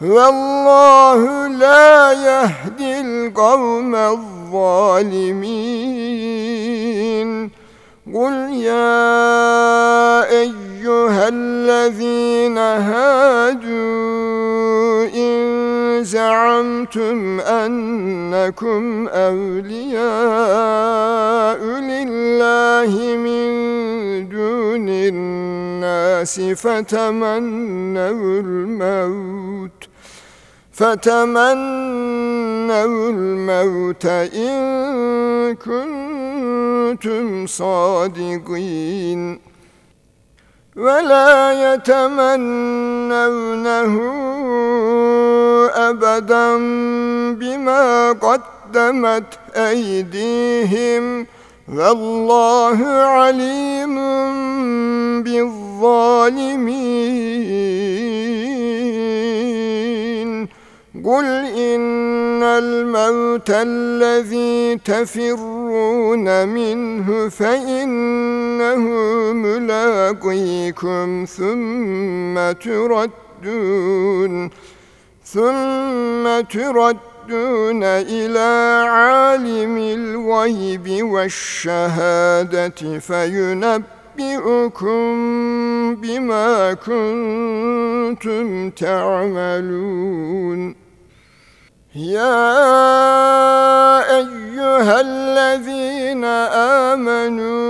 والله لا يهدي القوم الظالمين. قل يا أيها الذين هادوا إن زعمتم أنكم أولياء لله من دون الناس فتمنوا الموت. فتمنوا الموت إن كنتم صادقين. ولا يتمنونه أبدا بما قدمت أيديهم. والله عليم بالظالمين. قل إن الموت الذي تفرون منه فإنه ملاقيكم ثم تردون ثم تردون. إلى عالم الغيب والشهادة فينبئكم بما كنتم تعملون. يا أيها الذين آمنوا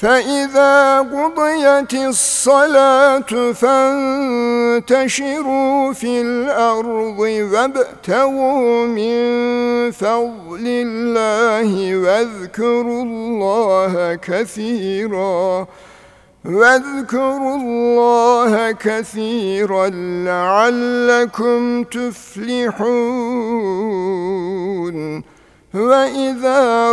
فإذا قضيت الصلاة فانتشروا في الأرض وابتغوا من فضل الله واذكروا الله كثيراً واذكروا الله كثيرا لعلكم تفلحون. وإذا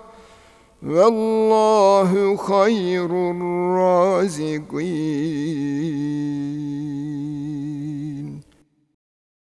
والله خير الرازقين.